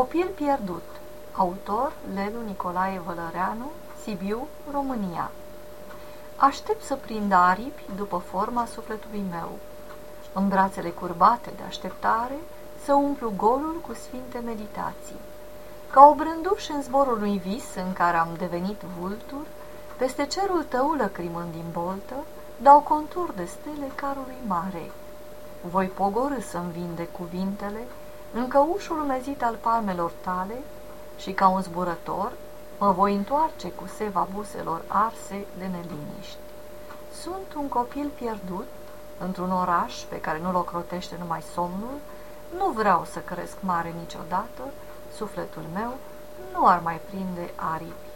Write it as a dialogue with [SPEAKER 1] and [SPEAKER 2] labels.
[SPEAKER 1] Copil pierdut Autor Lelu Nicolae Vălăreanu Sibiu, România Aștept să prind aripi după forma sufletului meu. În brațele curbate de așteptare să umplu golul cu sfinte meditații. Ca o brânduș în zborul unui vis în care am devenit vultur, peste cerul tău lăcrimând din boltă, dau contur de stele carului mare. Voi pogorâ să-mi vinde cuvintele în căușul umezit al palmelor tale și ca un zburător mă voi întoarce cu seva buselor arse de neliniști. Sunt un copil pierdut într-un oraș pe care nu-l ocrotește numai somnul, nu vreau să cresc mare niciodată, sufletul meu nu ar mai prinde aripi